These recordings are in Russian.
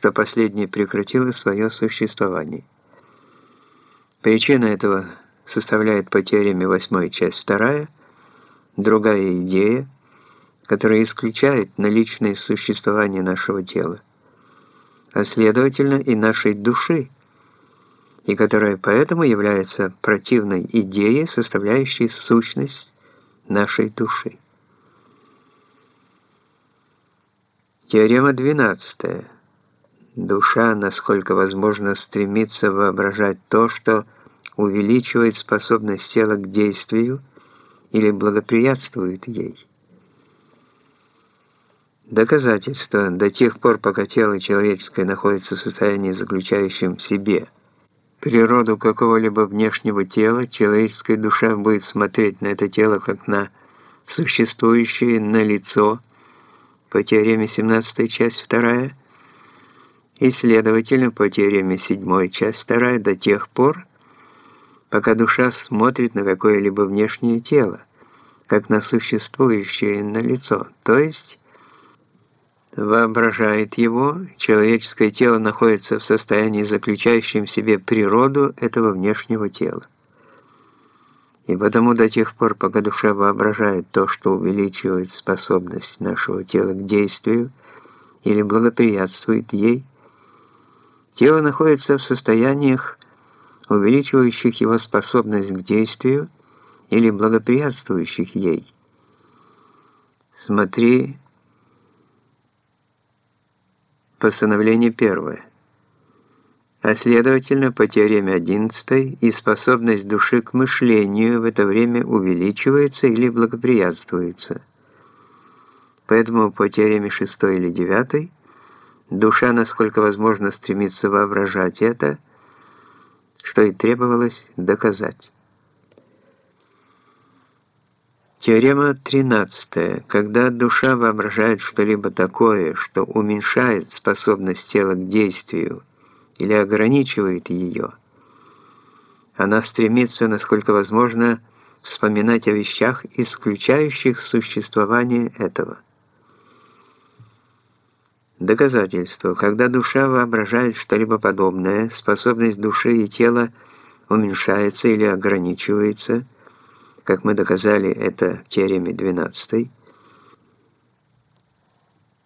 что последнее прекратило свое существование. Причина этого составляет по теореме 8 часть 2 другая идея, которая исключает наличное существование нашего тела, а следовательно и нашей души, и которая поэтому является противной идеей, составляющей сущность нашей души. Теорема 12. Душа, насколько возможно, стремится воображать то, что увеличивает способность тела к действию или благоприятствует ей. Доказательство до тех пор, пока тело человеческое находится в состоянии, заключающем в себе природу какого-либо внешнего тела, человеческая душа будет смотреть на это тело как на существующее на лицо по теореме 17 часть 2 и, следовательно, по теореме 7 часть 2 до тех пор, пока душа смотрит на какое-либо внешнее тело, как на существующее на лицо, то есть воображает его, человеческое тело находится в состоянии, заключающем в себе природу этого внешнего тела. И потому до тех пор, пока душа воображает то, что увеличивает способность нашего тела к действию или благоприятствует ей, тело находится в состояниях, увеличивающих его способность к действию или благоприятствующих ей. Смотри постановление первое а следовательно, по теореме 11 и способность души к мышлению в это время увеличивается или благоприятствуется. Поэтому по теореме 6 или 9 душа, насколько возможно, стремится воображать это, что и требовалось доказать. Теорема 13. Когда душа воображает что-либо такое, что уменьшает способность тела к действию, или ограничивает ее. Она стремится, насколько возможно, вспоминать о вещах, исключающих существование этого. Доказательство. Когда душа воображает что-либо подобное, способность души и тела уменьшается или ограничивается, как мы доказали это в теореме 12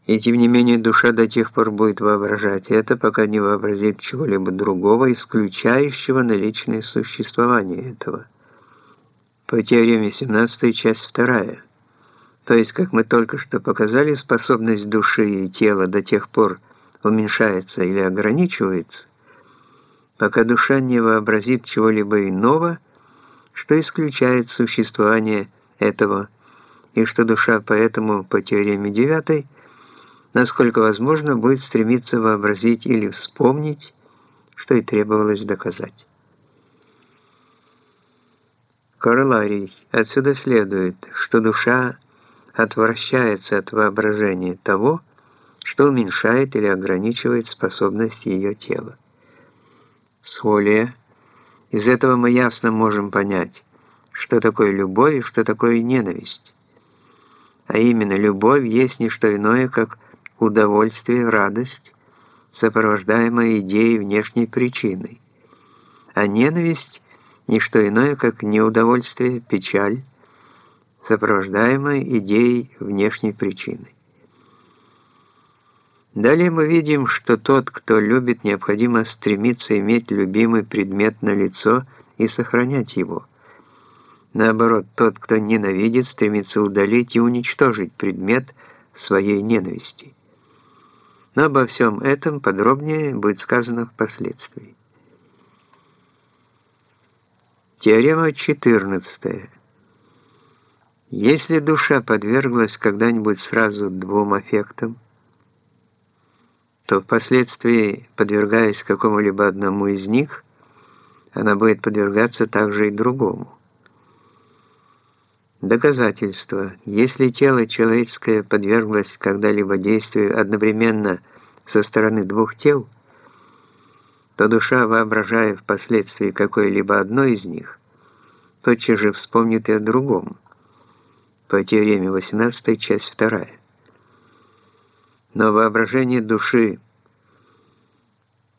и тем не менее душа до тех пор будет воображать это, пока не вообразит чего-либо другого, исключающего наличное существование этого. По теореме 17, часть 2. То есть, как мы только что показали, способность души и тела до тех пор уменьшается или ограничивается, пока душа не вообразит чего-либо иного, что исключает существование этого, и что душа поэтому по теореме 9 насколько возможно, будет стремиться вообразить или вспомнить, что и требовалось доказать. Короларий. Отсюда следует, что душа отвращается от воображения того, что уменьшает или ограничивает способность ее тела. Схолия. Из этого мы ясно можем понять, что такое любовь и что такое ненависть. А именно, любовь есть не что иное, как удовольствие, радость, сопровождаемая идеей внешней причины, а ненависть – не что иное, как неудовольствие, печаль, сопровождаемая идеей внешней причины. Далее мы видим, что тот, кто любит, необходимо стремиться иметь любимый предмет на лицо и сохранять его. Наоборот, тот, кто ненавидит, стремится удалить и уничтожить предмет своей ненависти. Но обо всем этом подробнее будет сказано впоследствии. Теорема 14. Если душа подверглась когда-нибудь сразу двум аффектам, то впоследствии, подвергаясь какому-либо одному из них, она будет подвергаться также и другому. Доказательство. Если тело человеческое подверглось когда-либо действию одновременно со стороны двух тел, то душа, воображая впоследствии какое-либо одно из них, тотчас же вспомнит и о другом. По теореме 18, часть 2. Но воображение души –